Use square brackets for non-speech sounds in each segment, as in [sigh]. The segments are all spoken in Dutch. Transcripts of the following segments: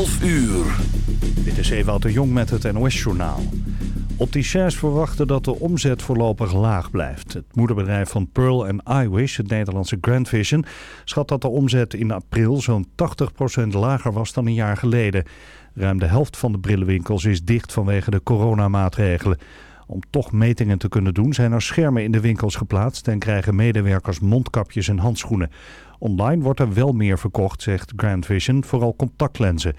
12 uur. Dit is Ewout Jong met het NOS-journaal. Opticiens verwachten dat de omzet voorlopig laag blijft. Het moederbedrijf van Pearl en iWish, het Nederlandse Grand Vision... schat dat de omzet in april zo'n 80% lager was dan een jaar geleden. Ruim de helft van de brillenwinkels is dicht vanwege de coronamaatregelen. Om toch metingen te kunnen doen zijn er schermen in de winkels geplaatst... en krijgen medewerkers mondkapjes en handschoenen. Online wordt er wel meer verkocht, zegt Grand Vision, vooral contactlenzen.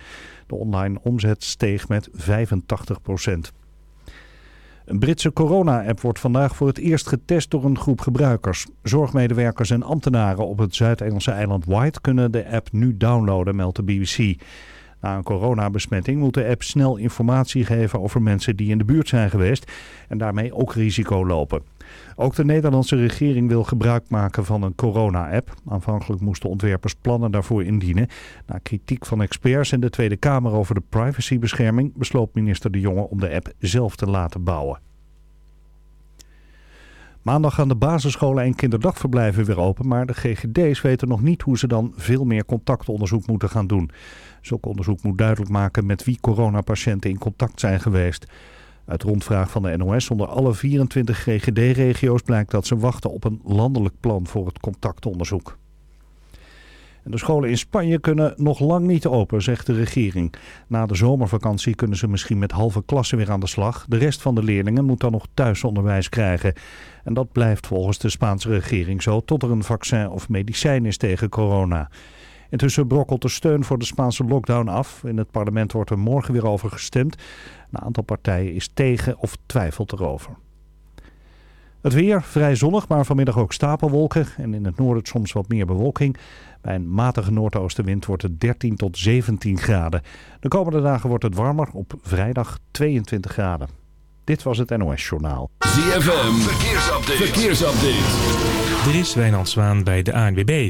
De online omzet steeg met 85 procent. Een Britse corona-app wordt vandaag voor het eerst getest door een groep gebruikers. Zorgmedewerkers en ambtenaren op het Zuid-Engelse eiland White kunnen de app nu downloaden, meldt de BBC. Na een coronabesmetting moet de app snel informatie geven over mensen die in de buurt zijn geweest en daarmee ook risico lopen. Ook de Nederlandse regering wil gebruik maken van een corona-app. Aanvankelijk moesten ontwerpers plannen daarvoor indienen. Na kritiek van experts in de Tweede Kamer over de privacybescherming besloot minister De Jonge om de app zelf te laten bouwen. Maandag gaan de basisscholen en kinderdagverblijven weer open, maar de GGD's weten nog niet hoe ze dan veel meer contactonderzoek moeten gaan doen. Zulk onderzoek moet duidelijk maken met wie coronapatiënten in contact zijn geweest. Uit rondvraag van de NOS onder alle 24 GGD-regio's blijkt dat ze wachten op een landelijk plan voor het contactonderzoek. De scholen in Spanje kunnen nog lang niet open, zegt de regering. Na de zomervakantie kunnen ze misschien met halve klassen weer aan de slag. De rest van de leerlingen moet dan nog thuisonderwijs krijgen. En dat blijft volgens de Spaanse regering zo tot er een vaccin of medicijn is tegen corona. Intussen brokkelt de steun voor de Spaanse lockdown af. In het parlement wordt er morgen weer over gestemd. Een aantal partijen is tegen of twijfelt erover. Het weer vrij zonnig, maar vanmiddag ook stapelwolken. En in het noorden soms wat meer bewolking. Bij een matige noordoostenwind wordt het 13 tot 17 graden. De komende dagen wordt het warmer, op vrijdag 22 graden. Dit was het NOS Journaal. ZFM, verkeersupdate. verkeersupdate. Er is Wijnand Zwaan bij de ANWB.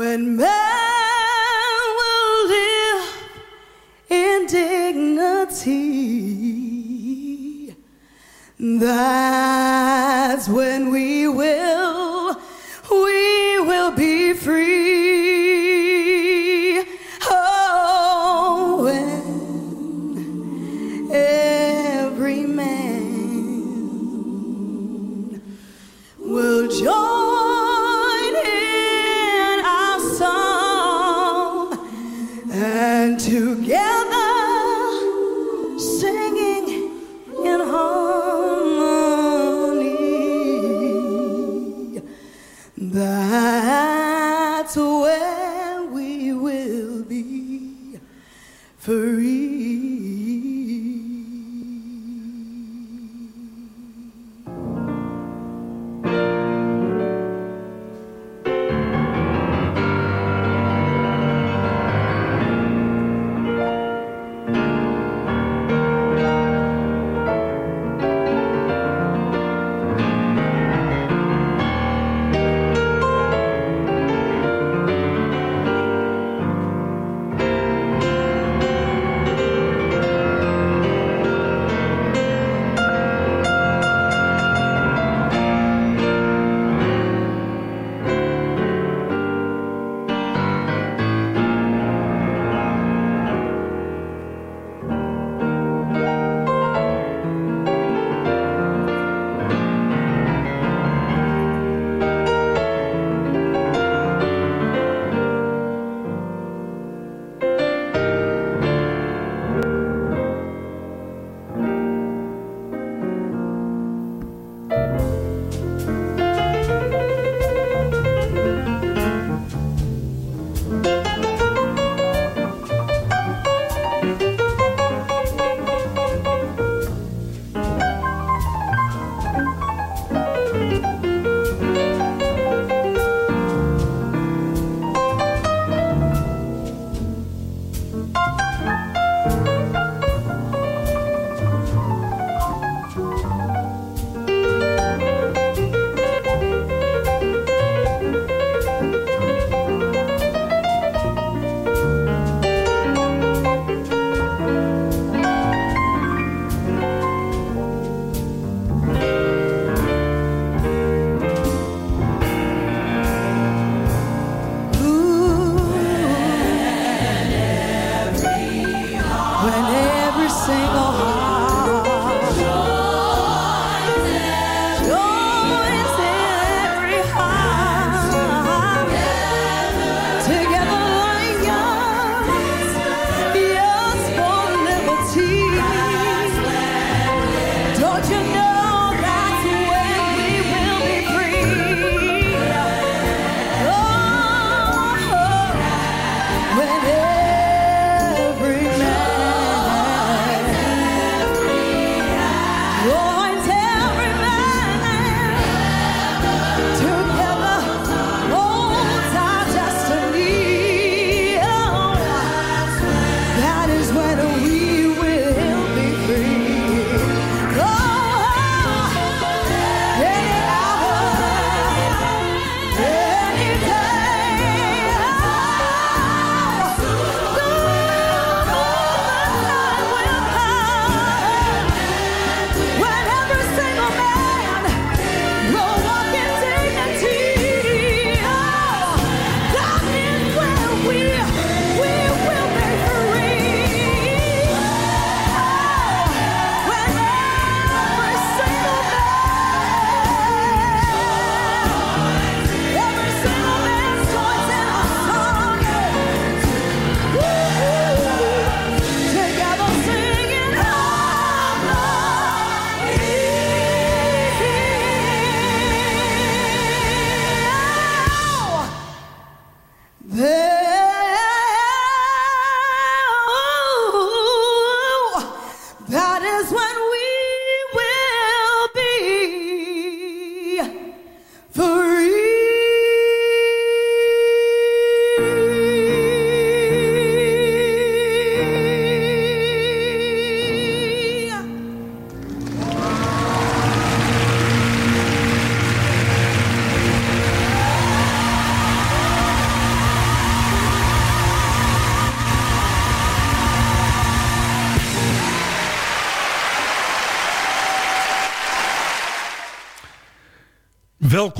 When man will live in dignity, that's when we will. together.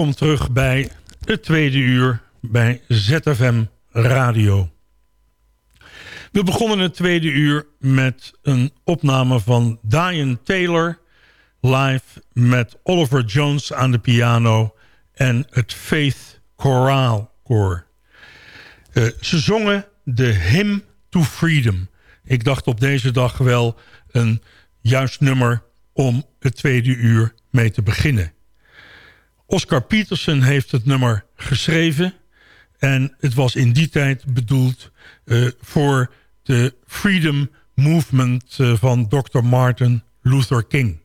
Welkom terug bij het tweede uur bij ZFM Radio. We begonnen het tweede uur met een opname van Diane Taylor... live met Oliver Jones aan de piano en het Faith Choraal Koor. Eh, ze zongen de Hymn to Freedom. Ik dacht op deze dag wel een juist nummer om het tweede uur mee te beginnen. Oscar Peterson heeft het nummer geschreven. En het was in die tijd bedoeld uh, voor de Freedom Movement uh, van Dr. Martin Luther King.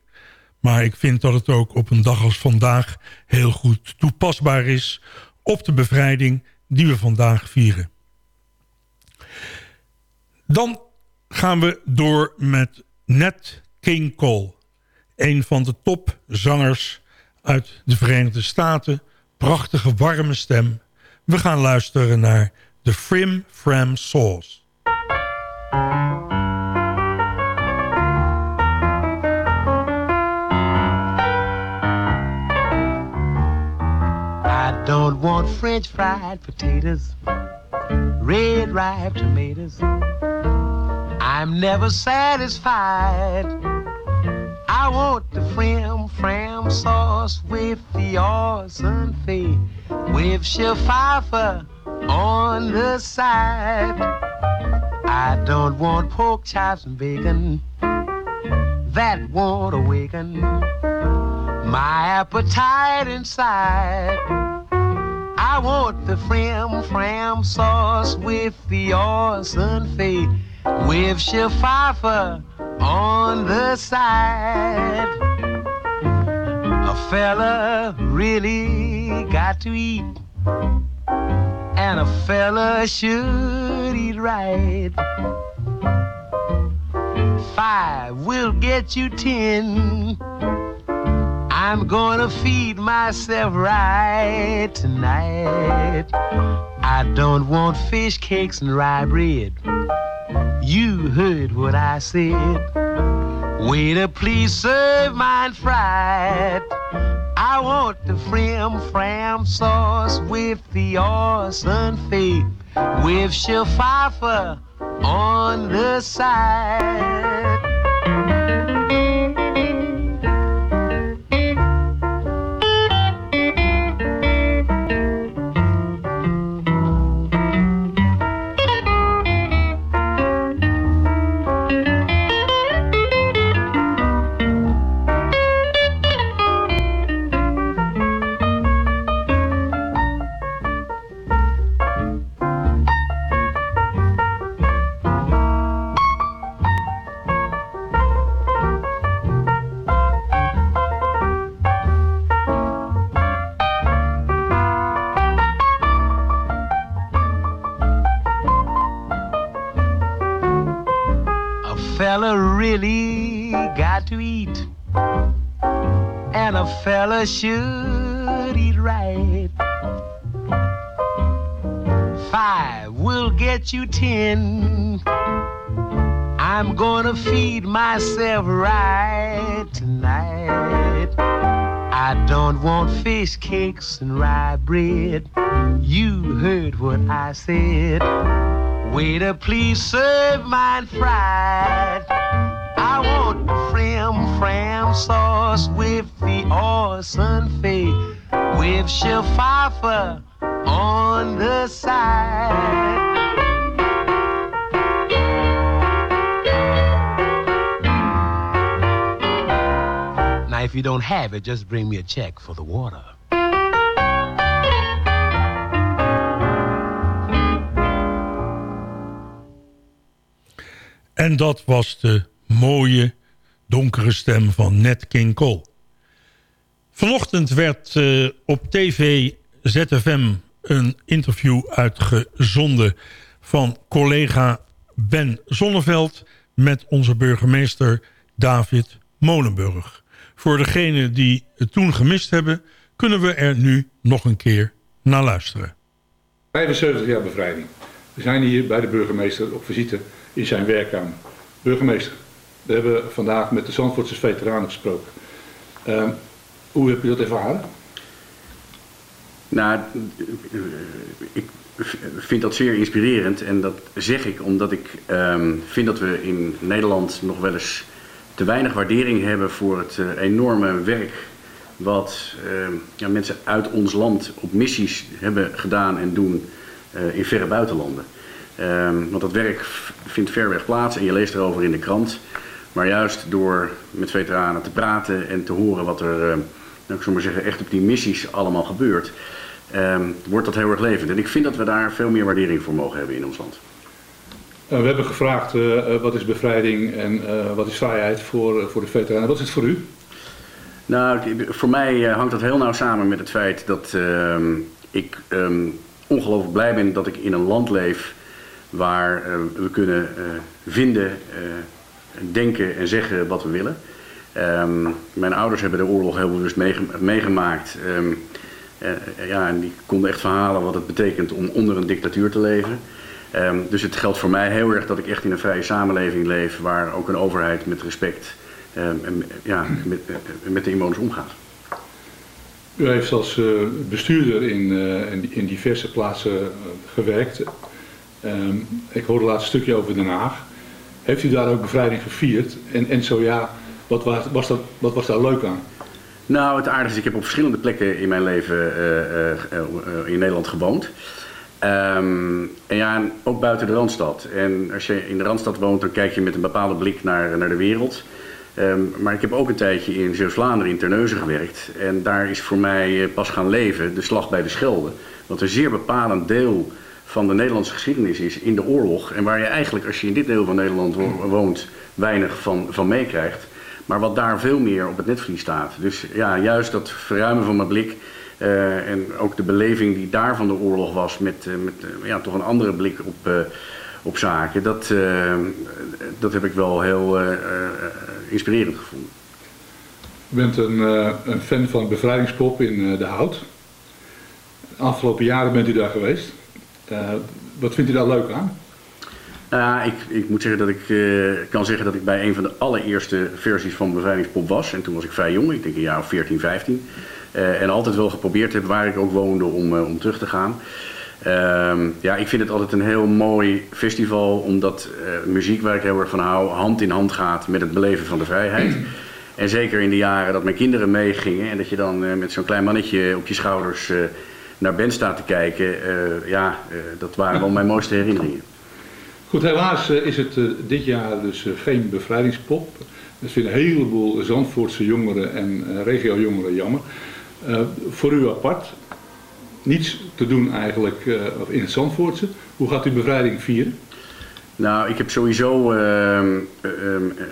Maar ik vind dat het ook op een dag als vandaag heel goed toepasbaar is... op de bevrijding die we vandaag vieren. Dan gaan we door met Nat King Cole. Een van de topzangers uit de Verenigde Staten. Prachtige warme stem. We gaan luisteren naar de Frim Fram Sauce. I don't want french fried potatoes, red ripe tomatoes. I'm never satisfied. I want the frim fram sauce with the awesome fee, with Pfeiffer on the side. I don't want pork chops and bacon, that won't awaken my appetite inside. I want the frim fram sauce with the awesome fee, with Pfeiffer on the side. A fella really got to eat, and a fella should eat right. Five will get you ten. I'm gonna feed myself right tonight. I don't want fish cakes and rye bread. You heard what I said. Waiter, please serve mine fried. I want the frim fram sauce with the awesome fee, with Pfeiffer on the side. Should eat right. Five will get you ten. I'm gonna feed myself right tonight. I don't want fish cakes and rye bread. You heard what I said. Waiter, please serve mine fried. I want frim fram sauce with fee, with Chef Pfeiffer on the side. Now, if you don't have it, just bring me a check for the water. En dat was de mooie, donkere stem van Nat King Cole. Vanochtend werd uh, op tv ZFM een interview uitgezonden... van collega Ben Zonneveld met onze burgemeester David Molenburg. Voor degenen die het toen gemist hebben... kunnen we er nu nog een keer naar luisteren. 75 jaar bevrijding. We zijn hier bij de burgemeester op visite in zijn werkkamer. Burgemeester, we hebben vandaag met de Zandvoortse veteranen gesproken. Uh, hoe heb je dat ervaren? Nou, ik vind dat zeer inspirerend. En dat zeg ik omdat ik ehm, vind dat we in Nederland nog wel eens te weinig waardering hebben voor het eh, enorme werk wat ehm, ja, mensen uit ons land op missies hebben gedaan en doen eh, in verre buitenlanden. Ehm, want dat werk vindt ver weg plaats en je leest erover in de krant. Maar juist door met veteranen te praten en te horen wat er, ik zou maar zeggen, echt op die missies allemaal gebeurt, ehm, wordt dat heel erg levend. En ik vind dat we daar veel meer waardering voor mogen hebben in ons land. Eh, we hebben gevraagd eh, eh, wat is bevrijding en wat is vrijheid voor, voor de veteranen. Wat is het voor u? Nou, voor mij hangt dat heel nauw samen met het feit dat ehm, ik ehm, ongelooflijk blij ben dat ik in een land leef waar we kunnen vinden, denken en zeggen wat we willen. Ehm, mijn ouders hebben de oorlog heel bewust meege- meegemaakt. Ehm, eh, ja, en die konden echt verhalen wat het betekent om onder een dictatuur te leven. Ehm, dus het geldt voor mij heel erg dat ik echt in een vrije samenleving leef waar ook een overheid met respect en, ja, met, eh, met de inwoners omgaat. U heeft als eh, bestuurder in, in, diverse plaatsen gewerkt. Ik hoorde laatst een stukje over Den Haag. Heeft u daar ook bevrijding gevierd? En, en zo ja, wat was, wat daar leuk aan? Nou, het aardige is, ik heb op verschillende plekken in mijn leven eh, eh, eh, in Nederland gewoond. Ehm, en ja, ook buiten de Randstad. En als je in de Randstad woont, dan kijk je met een bepaalde blik naar, naar de wereld. Ehm, maar ik heb ook een tijdje in Zeeuws-Vlaanderen in Terneuzen gewerkt. En daar is voor mij pas gaan leven de slag bij de Schelde. Wat een zeer bepalend deel van de Nederlandse geschiedenis is in de oorlog. En waar je eigenlijk, als je in dit deel van Nederland wo- woont, weinig van, van meekrijgt. Maar wat daar veel meer op het netvlies staat. Dus ja, juist dat verruimen van mijn blik. eh, en ook de beleving die daar van de oorlog was. Met, eh, met eh, ja, toch een andere blik op, op zaken. Dat, dat heb ik wel heel inspirerend gevonden. U bent een, een fan van bevrijdingspop in De Hout. Afgelopen jaren bent u daar geweest. Wat vindt u daar leuk aan? Nou, ik, ik moet zeggen dat ik eh, kan zeggen dat ik bij een van de allereerste versies van Bevrijdingspop was. En toen was ik vrij jong, ik denk een jaar of 14, 15. Eh, en altijd wel geprobeerd heb waar ik ook woonde om, eh, om terug te gaan. Ehm, ja, ik vind het altijd een heel mooi festival, omdat muziek waar ik heel erg van hou, hand in hand gaat met het beleven van de vrijheid. [clears throat] En zeker in de jaren dat mijn kinderen meegingen en dat je dan met zo'n klein mannetje op je schouders naar Ben staat te kijken. ja, dat waren wel mijn mooiste herinneringen. Goed, helaas eh, is het eh, dit jaar dus eh, geen bevrijdingspop. Dat vinden een heleboel Zandvoortse jongeren en regio-jongeren jammer. Voor u apart, niets te doen eigenlijk in het Zandvoortse. Hoe gaat u bevrijding vieren? Nou, ik heb sowieso ehm, ehm, eh,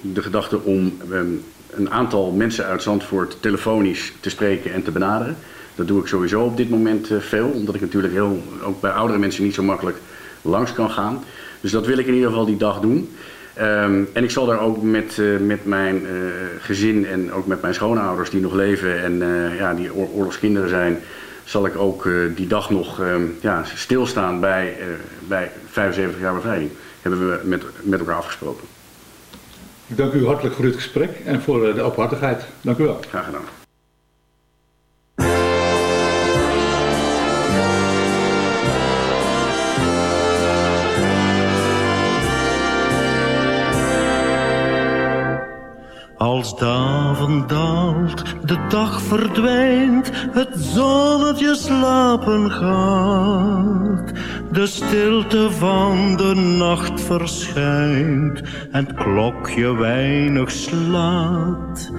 de gedachte om ehm, een aantal mensen uit Zandvoort telefonisch te spreken en te benaderen. Dat doe ik sowieso op dit moment veel, omdat ik natuurlijk heel, ook bij oudere mensen niet zo makkelijk langs kan gaan. Dus dat wil ik in ieder geval die dag doen. Ehm, en ik zal daar ook met, eh, met mijn eh, gezin en ook met mijn schoonouders die nog leven en eh, ja, die oor- oorlogskinderen zijn, zal ik ook die dag nog ehm, ja, stilstaan bij, bij 75 jaar bevrijding. Hebben we met, met elkaar afgesproken. Ik dank u hartelijk voor dit gesprek en voor de openhartigheid. Dank u wel. Graag gedaan. Als de avond daalt, de dag verdwijnt, het zonnetje slapen gaat. De stilte van de nacht verschijnt en het klokje weinig slaat.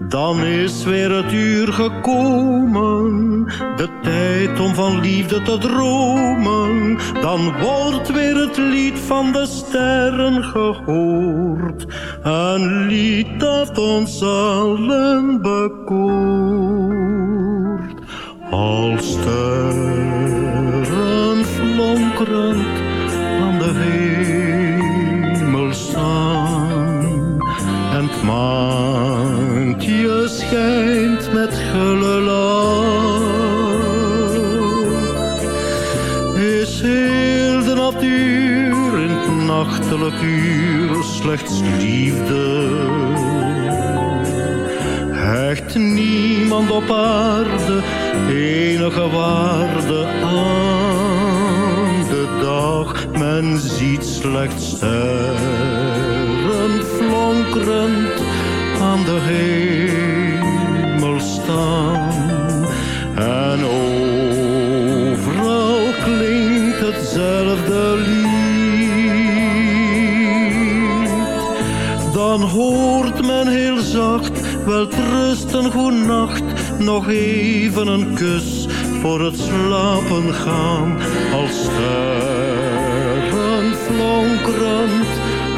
Dan is weer het uur gekomen, de tijd om van liefde te dromen. Dan wordt weer het lied van de sterren gehoord, een lied dat ons allen bekoort. Als sterren flonkerend aan de hemel staan en het maantje schijnt met gulle lach. Is heel de natuur in het nachtelijk uur slechts liefde. Hecht niemand op aarde enige waarde aan de dag. Men ziet slechts sterren flonkerend aan de hemel staan. En overal klinkt hetzelfde lied. Dan hoort men heel zacht, wel trusten, goede nacht, nog even een kus voor het slapen gaan. Als sterren flonkerend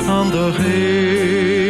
aan de hemel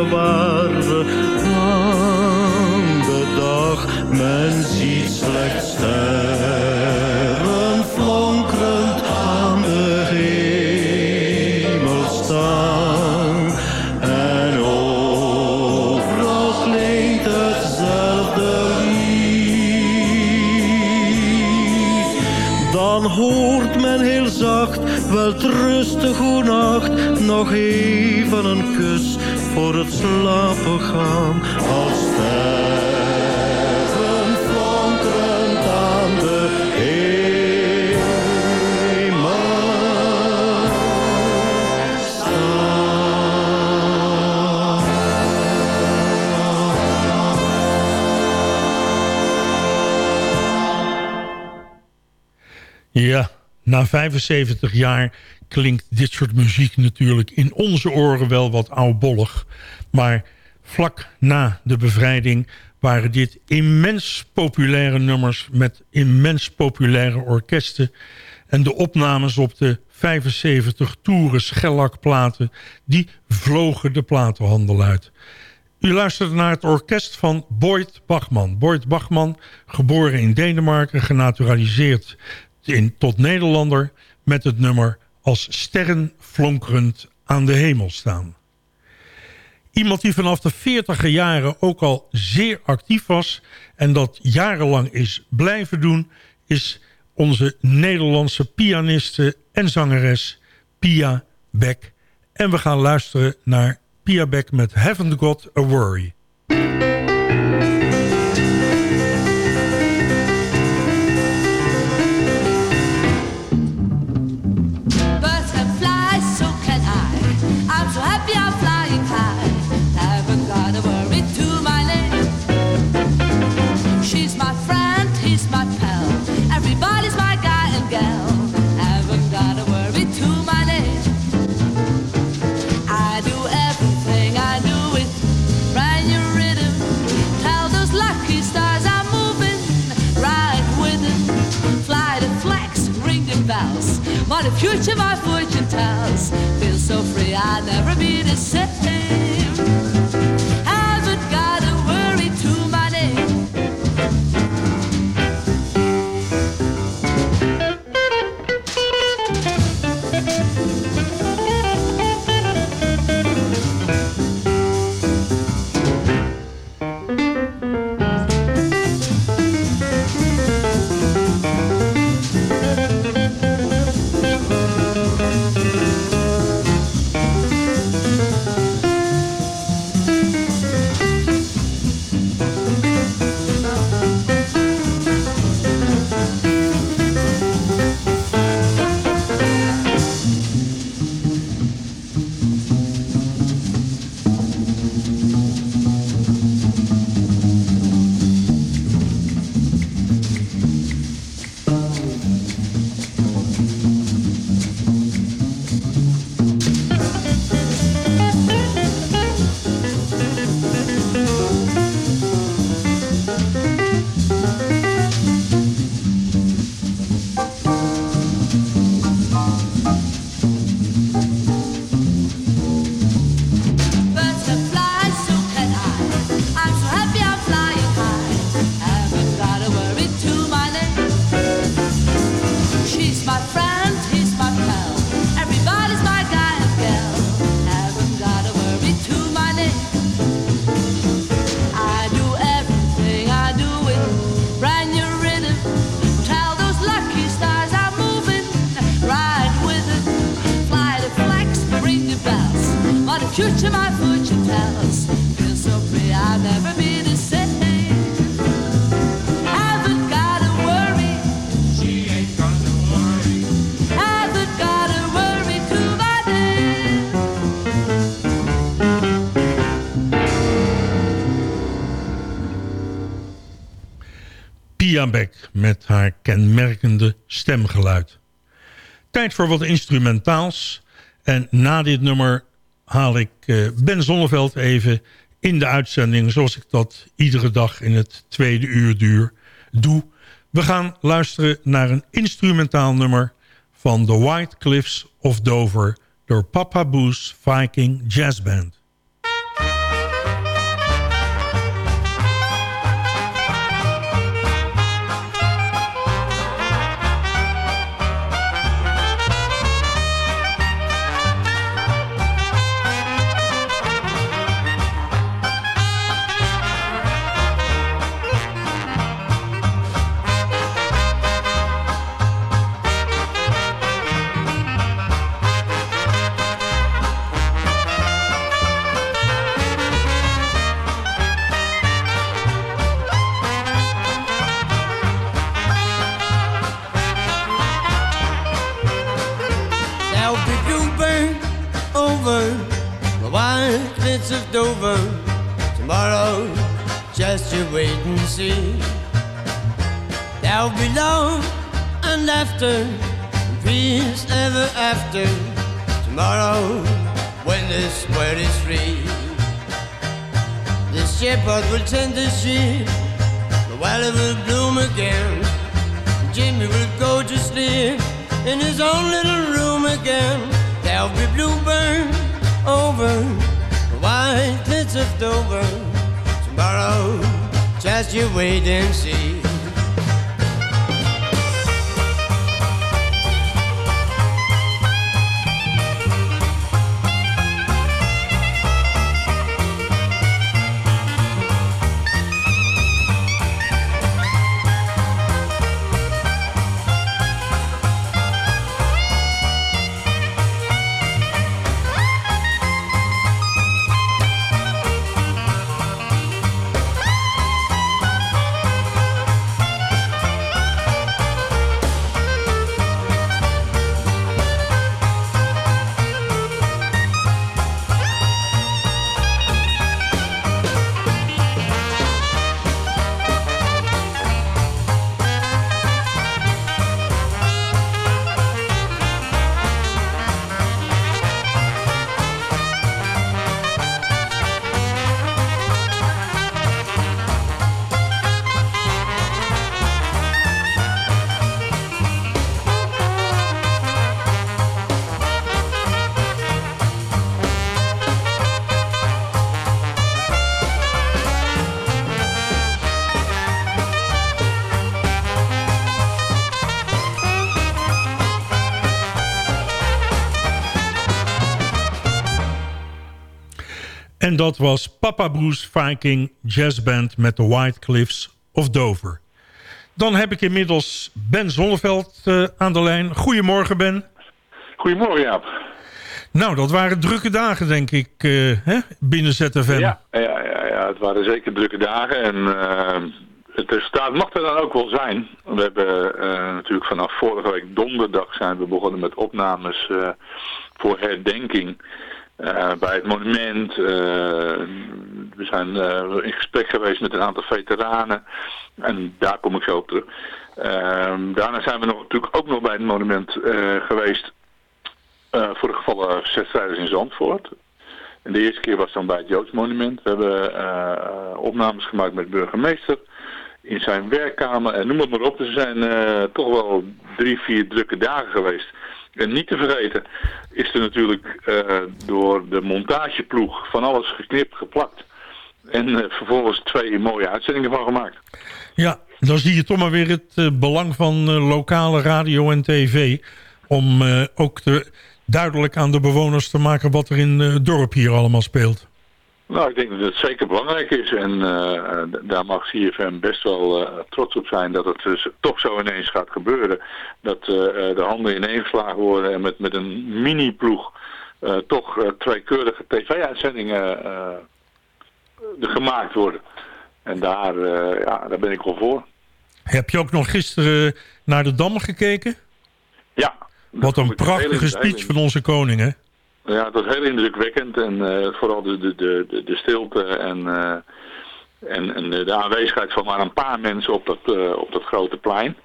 enige waarde aan de dag. Men ziet slechts sterren flonkerend aan de hemel staan. En overal klinkt hetzelfde lied. Dan hoort men heel zacht, wel rustig goenacht, nog even een kus voor het slapen gaan. Als sterren flonkerend aan de hemel Ja, na 75 jaar klinkt dit soort muziek natuurlijk in onze oren wel wat oudbollig. Maar vlak na de bevrijding waren dit immens populaire nummers met immens populaire orkesten. En de opnames op de 75 toeren schellakplaten, die vlogen de platenhandel uit. U luistert naar het orkest van Boyd Bachman. Boyd Bachman, geboren in Denemarken, genaturaliseerd in, tot Nederlander... met het nummer als sterren flonkerend aan de hemel staan. Iemand die vanaf de 40 jaren ook al zeer actief was... en dat jarenlang is blijven doen... is onze Nederlandse pianiste en zangeres Pia Beck. En we gaan luisteren naar Pia Beck met Haven't Got a Worry. The future my fortune tells. Feel so free, I'll never be the same. Pia Beck met haar kenmerkende stemgeluid. Tijd voor wat instrumentaals. En na dit nummer haal ik eh, Ben Zonneveld even in de uitzending... zoals ik dat iedere dag in het tweede uur duur doe. We gaan luisteren naar een instrumentaal nummer... van The White Cliffs of Dover... door Papa Boo's Viking Jazz Band. Dat was Papa Bruce Viking Jazz Band met de White Cliffs of Dover. Dan heb ik inmiddels Ben Zonneveld eh, aan de lijn. Goedemorgen Ben. Goedemorgen Jaap. Nou, dat waren drukke dagen denk ik eh, hè? binnen ZFM. Ja, ja, ja, ja, het waren zeker drukke dagen en eh, het resultaat mag er dan ook wel zijn. We hebben natuurlijk vanaf vorige week donderdag zijn we begonnen met opnames voor herdenking. Eh, bij het monument. eh, we zijn eh, in gesprek geweest met een aantal veteranen. En daar kom ik zo op terug. Daarna zijn we nog, natuurlijk ook nog bij het monument geweest voor de gevallen verzetsstrijders in Zandvoort. En de eerste keer was dan bij het Joods monument. We hebben opnames gemaakt met de burgemeester in zijn werkkamer en noem het maar op. Er zijn toch wel drie, vier drukke dagen geweest. En niet te vergeten is er natuurlijk eh, door de montageploeg van alles geknipt, geplakt. En eh, vervolgens twee mooie uitzendingen van gemaakt. Ja, dan zie je toch maar weer het eh, belang van lokale radio en tv... om ook duidelijk aan de bewoners te maken wat er in het dorp hier allemaal speelt. Nou, ik denk dat het zeker belangrijk is. En eh, daar mag CFM best wel eh, trots op zijn dat het dus toch zo ineens gaat gebeuren. Dat eh, de handen ineengeslagen worden en met, met een mini-ploeg toch twee keurige tv-uitzendingen gemaakt worden. En daar, ja, daar ben ik wel voor. Heb je ook nog gisteren naar de Dam gekeken? Ja. Wat een prachtige speech van onze koning, hè? Ja, het was heel indrukwekkend en eh, vooral de, de, de, de, stilte en, eh, en, en de, aanwezigheid van maar een paar mensen op dat, eh, op dat grote plein.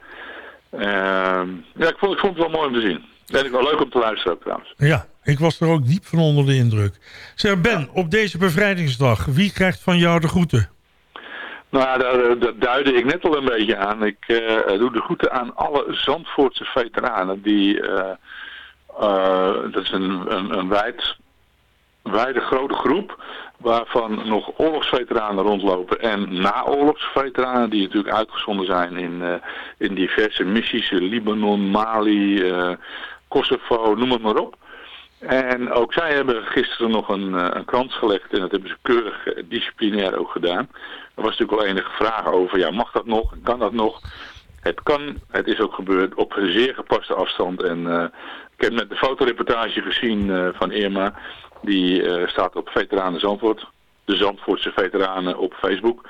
Ehm, ja, ik vond, ik vond het wel mooi om te zien. En ik wel leuk om te luisteren trouwens. Ja, ik was er ook diep van onder de indruk. Zeg Ben, op deze bevrijdingsdag, wie krijgt van jou de groeten? Nou ja, daar, daar duidde ik net al een beetje aan. Ik doe de groeten aan alle Zandvoortse veteranen die... dat is een, een, een wijd, wijde grote groep waarvan nog oorlogsveteranen rondlopen en naoorlogsveteranen die natuurlijk uitgezonden zijn in, eh, in diverse missies, eh, Libanon, Mali, eh, Kosovo, noem het maar op. En ook zij hebben gisteren nog een, eh, een krans gelegd en dat hebben ze keurig eh, disciplinair ook gedaan. Er was natuurlijk al enige vraag over, ja mag dat nog, kan dat nog? Het kan, het is ook gebeurd op een zeer gepaste afstand en eh, ik heb net de fotoreportage gezien eh, van Irma. Die eh, staat op Veteranen Zandvoort. De Zandvoortse veteranen op Facebook.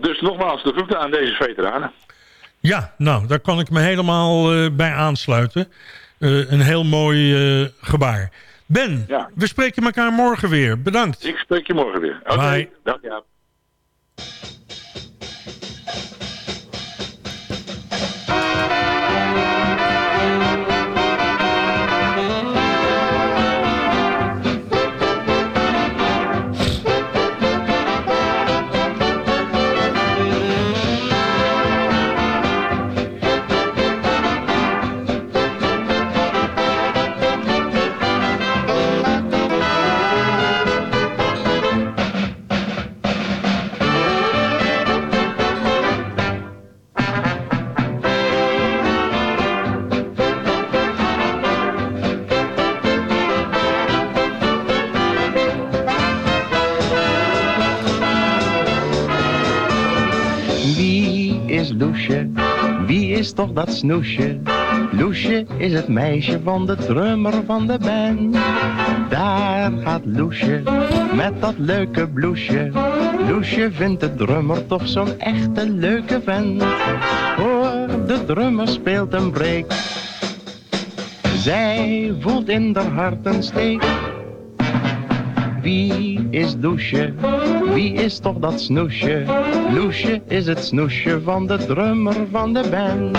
Dus nogmaals, de groeten aan deze veteranen. Ja, nou, daar kan ik me helemaal bij aansluiten. Een heel mooi gebaar. Ben, we spreken elkaar morgen weer. Bedankt. Ik spreek je morgen weer. Oké, Bye. dag ja. Toch dat snoesje? Loesje is het meisje van de drummer van de band. Daar gaat Loesje met dat leuke bloesje. Loesje vindt de drummer toch zo'n echte leuke vent. Hoor, de drummer speelt een break. Zij voelt in haar hart een steek. Wie is Loesje? Wie is toch dat snoesje? Loesje is het snoesje van de drummer van de band.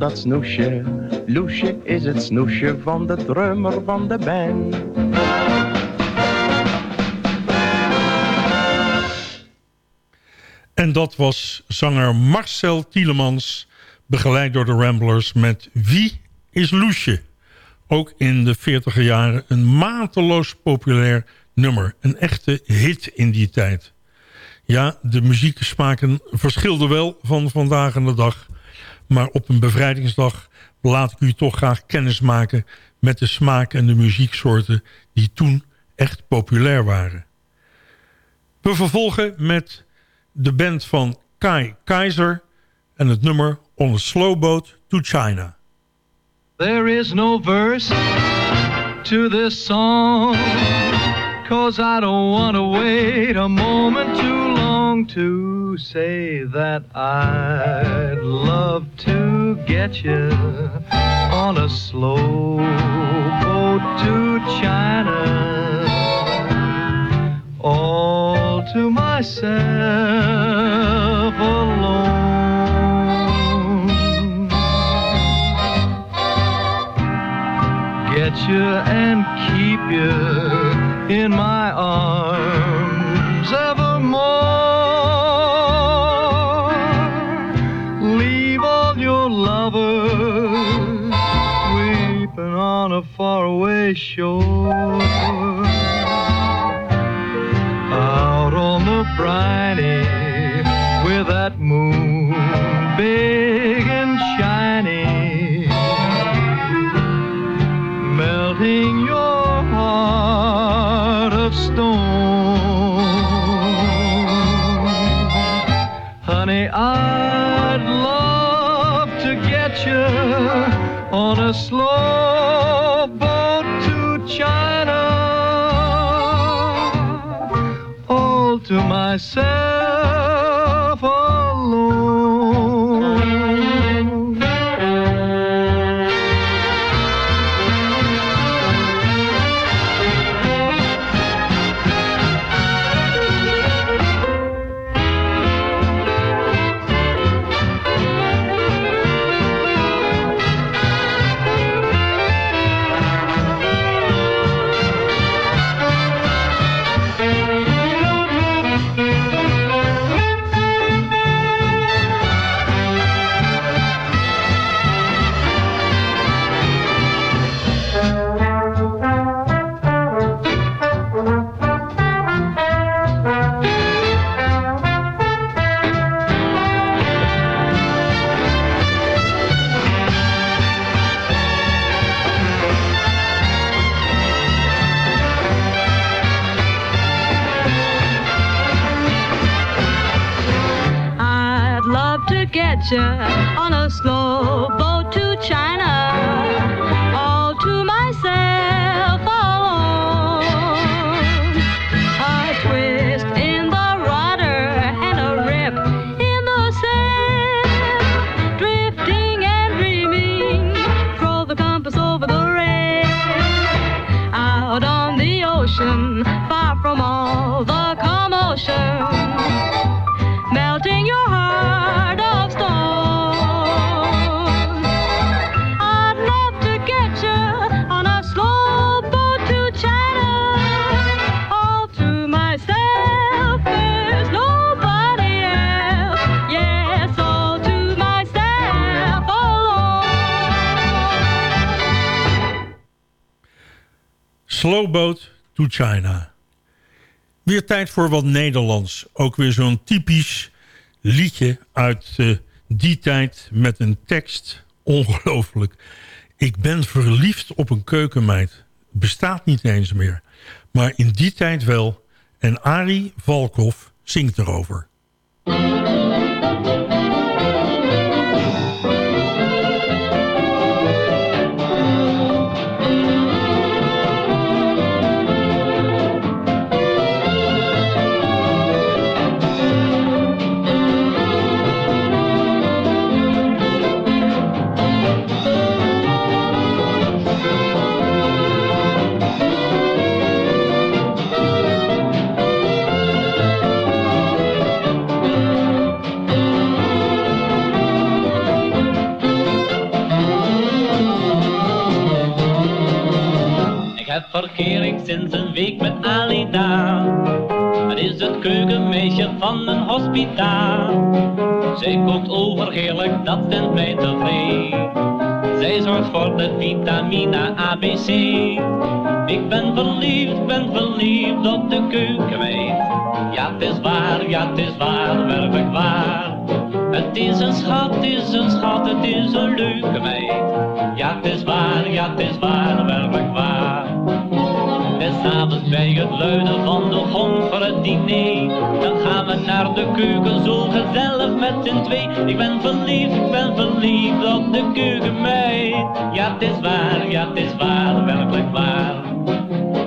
Dat snoesje? Loesje is het snoesje van de drummer van de band. En dat was zanger Marcel Tielemans, begeleid door de Ramblers met Wie is Loesje? Ook in de 40 jaren een mateloos populair nummer. Een echte hit in die tijd. Ja, de muzieksmaken verschilden wel van vandaag en de dag. Maar op een bevrijdingsdag laat ik u toch graag kennis maken... met de smaak en de muzieksoorten die toen echt populair waren. We vervolgen met de band van Kai Kaiser en het nummer On a Slow Boat to China. There is no verse to this song, cause I don't want to wait a moment long. To say that I'd love to get you on a slow boat to China, all to myself alone. Get you and keep you in my arms faraway shore. Out on the briny myself China. Weer tijd voor wat Nederlands. Ook weer zo'n typisch liedje uit eh, die tijd met een tekst. Ongelooflijk. Ik ben verliefd op een keukenmeid. Bestaat niet eens meer. Maar in die tijd wel. En Arie Valkhoff zingt erover. Van een hospitaal. Zij kookt overheerlijk, dat stemt mij tevreden. Zij zorgt voor de vitamine ABC. Ik ben verliefd, ben verliefd op de keukenmeid. Ja, het is waar, ja, het is waar, werkelijk waar. Het is een schat, het is een schat, het is een leuke meid. Ja, het is waar, ja, het is waar, werkelijk luiden van de gong voor het diner. Dan gaan we naar de keuken zo gezellig met z'n twee. Ik ben verliefd, ik ben verliefd op de keukenmeid. Ja, het is waar, ja, het is waar, werkelijk waar.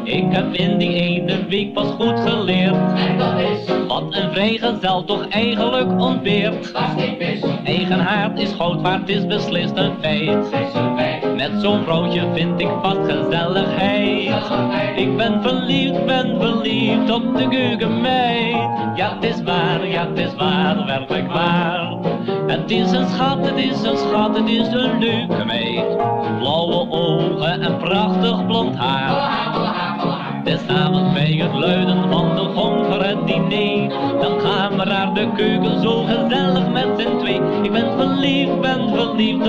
Ik heb in die ene week pas goed geleerd. Wat een vrijgezel toch eigenlijk ontbeert. Eigen haard is goud waard, het is beslist een feit. Zo'n vrouwtje vind ik vast gezelligheid. Ik ben verliefd, ben verliefd op de geugenmeid. Ja, het is waar, ja, het is waar, werkelijk waar. Het is een schat, het is een schat, het is een leuke meid. Blauwe ogen en prachtig blond haar. Tezamen bij het luiden van de gong voor het diner Dan gaan we naar de keuken zo gezellig met z'n twee Ik ben verliefd, ben verliefd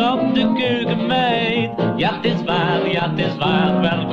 is waar, werkelijk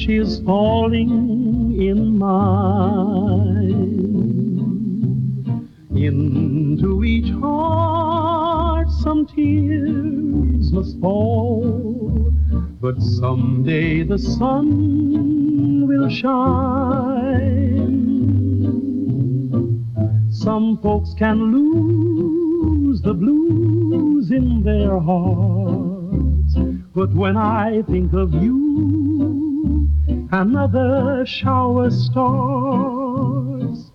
much is falling in mine. Into each heart some tears must fall, but someday the sun will shine. Some folks can lose the blues in their hearts, but when I think of you, another shower starts.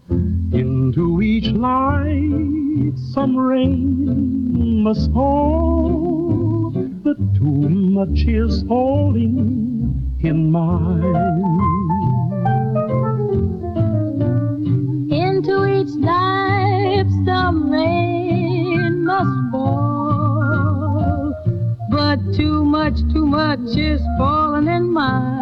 Into each light some rain must fall, but too much is falling in mine. Into each life some rain must fall, but too much, too much is falling in mine.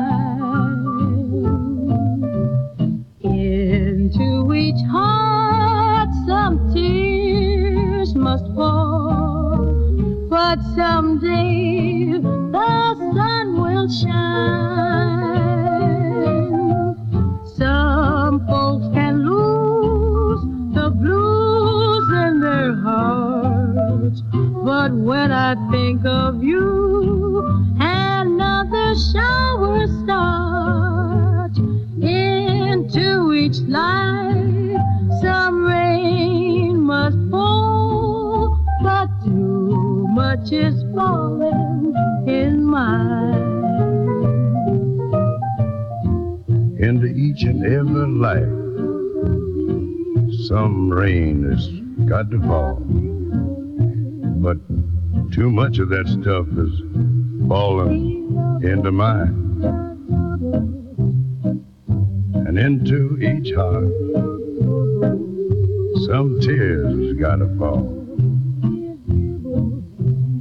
Each and every life. Some rain has got to fall. But too much of that stuff is falling into mine. And into each heart, some tears has got to fall.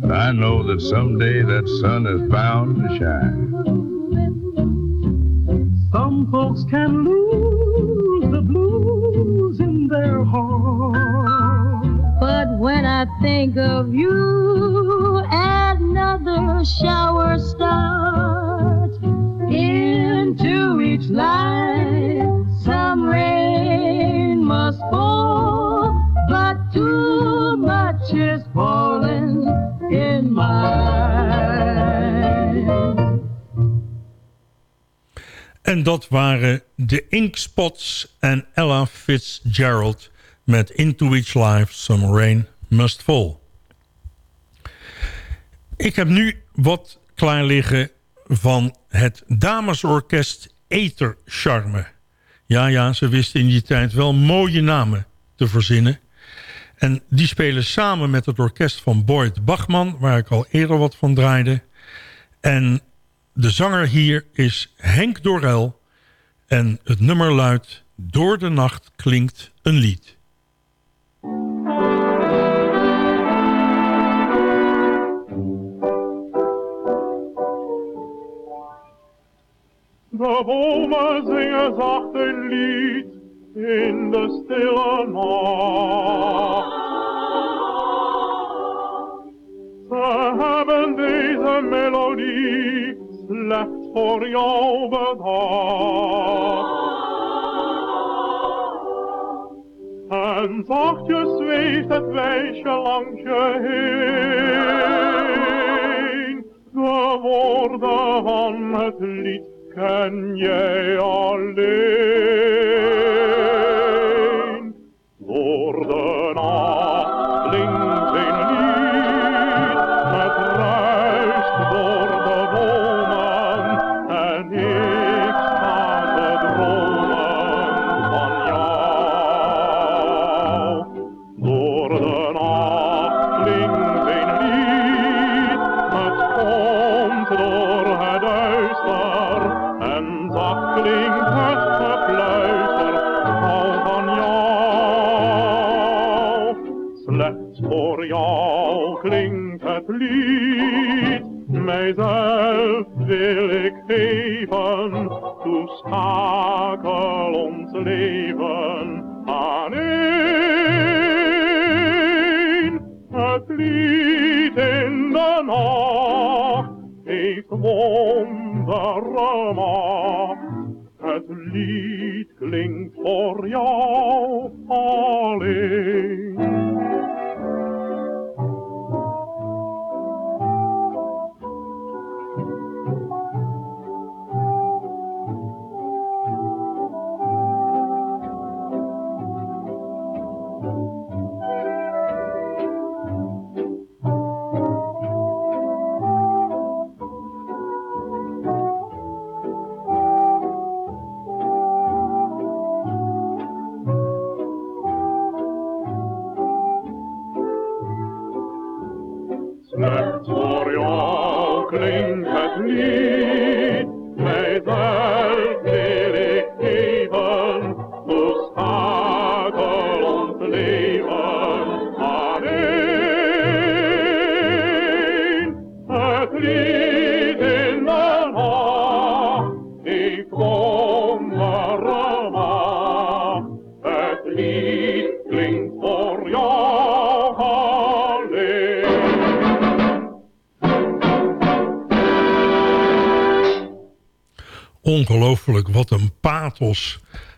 But I know that someday that sun is bound to shine. Folks can lose the blues in their heart. But when I think of you, another shower starts into each life. Some rain must fall, En dat waren de Inkspots en Ella Fitzgerald met Into Each Life Some Rain Must Fall. Ik heb nu wat klaar liggen van het damesorkest Ether Charme. Ja, ja, ze wisten in die tijd wel mooie namen te verzinnen. En die spelen samen met het orkest van Boyd Bachman... waar ik al eerder wat van draaide. En de zanger hier is Henk Dorel en het nummer luidt Door de nacht klinkt een lied. De bomen zingen zacht een lied in de stille nacht. Ze hebben deze melodie left for over daar. En zachtjes zweeft het wijsje langs je heen. De woorden van het lied ken jij alleen.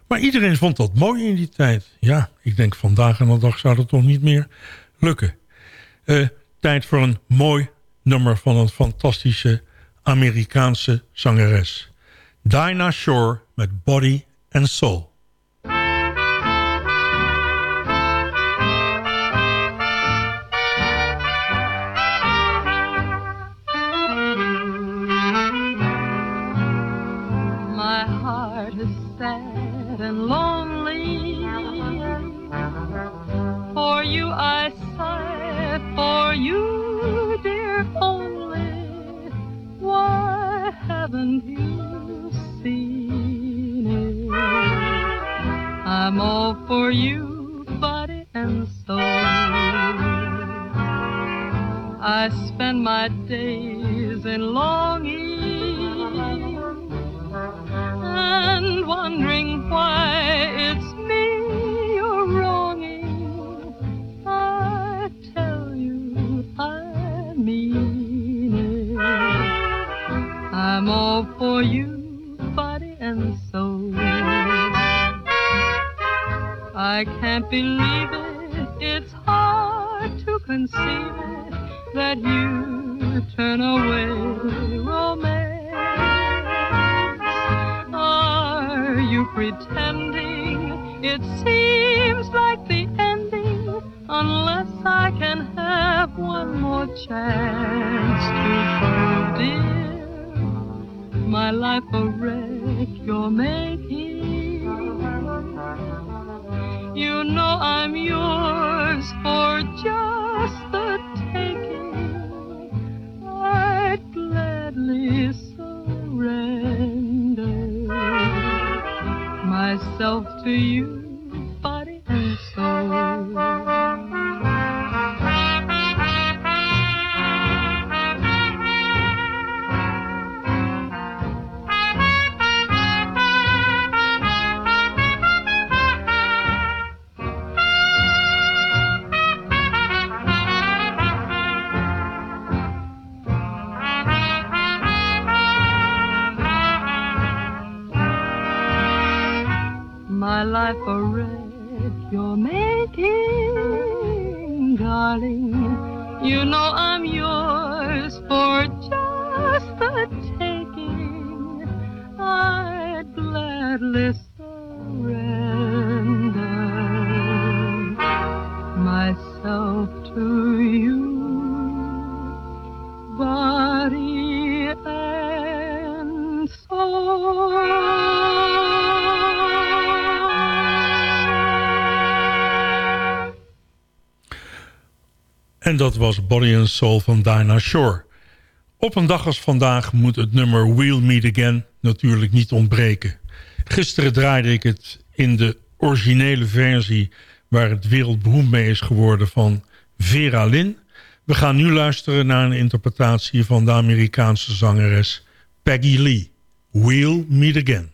Maar iedereen vond dat mooi in die tijd. Ja, ik denk vandaag aan de dag zou dat toch niet meer lukken. Eh, tijd voor een mooi nummer van een fantastische Amerikaanse zangeres. Dinah Shore met Body and Soul. to you. En dat was Body and Soul van Dinah Shore. Op een dag als vandaag moet het nummer We'll Meet Again natuurlijk niet ontbreken. Gisteren draaide ik het in de originele versie... waar het wereldberoemd mee is geworden van Vera Lynn. We gaan nu luisteren naar een interpretatie van de Amerikaanse zangeres Peggy Lee. We'll Meet Again.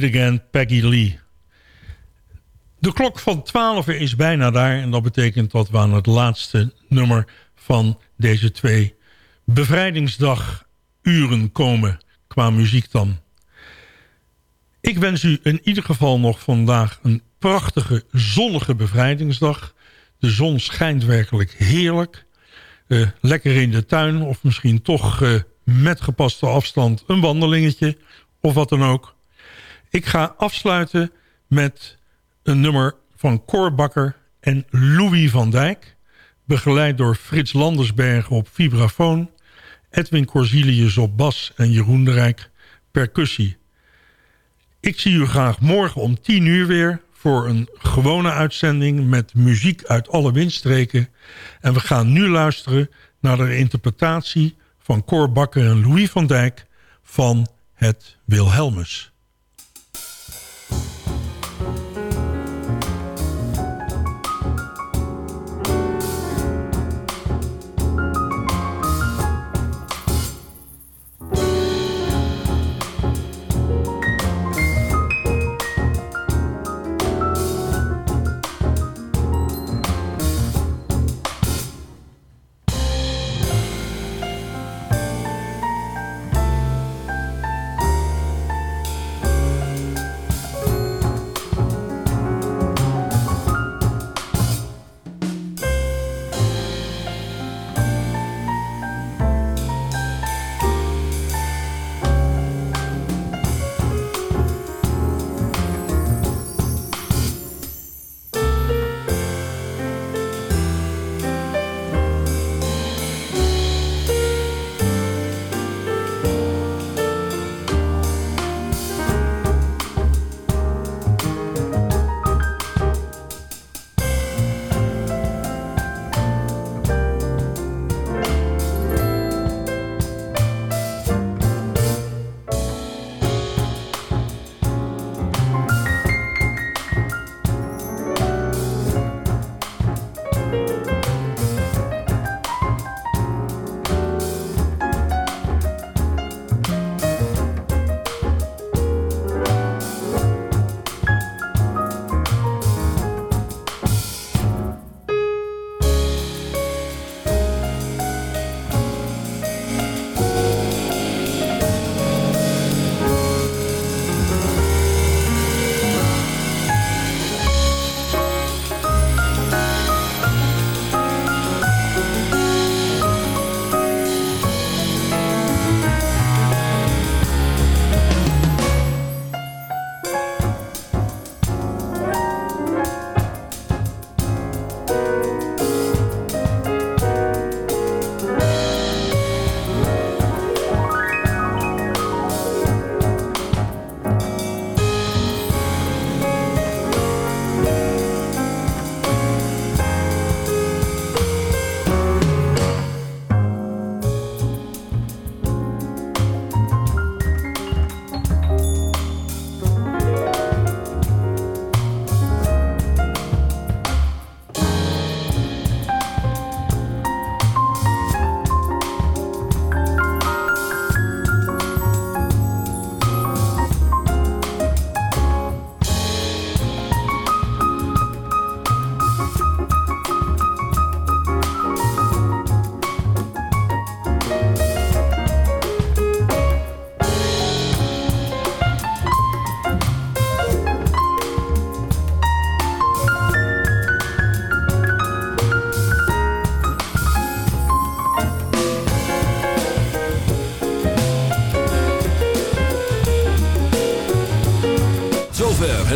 Meet Again, Peggy Lee. De klok van 12 is bijna daar en dat betekent dat we aan het laatste nummer van deze twee bevrijdingsdag uren komen qua muziek dan. Ik wens u in ieder geval nog vandaag een prachtige zonnige bevrijdingsdag. De zon schijnt werkelijk heerlijk. Eh, lekker in de tuin of misschien toch eh, met gepaste afstand een wandelingetje of wat dan ook. Ik ga afsluiten met een nummer van Cor Bakker en Louis van Dijk. Begeleid door Frits Landersbergen op vibrafoon. Edwin Corzilius op bas en Jeroen de Rijk percussie. Ik zie u graag morgen om 10 uur weer voor een gewone uitzending met muziek uit alle windstreken. En we gaan nu luisteren naar de interpretatie van Cor Bakker en Louis van Dijk van het Wilhelmus.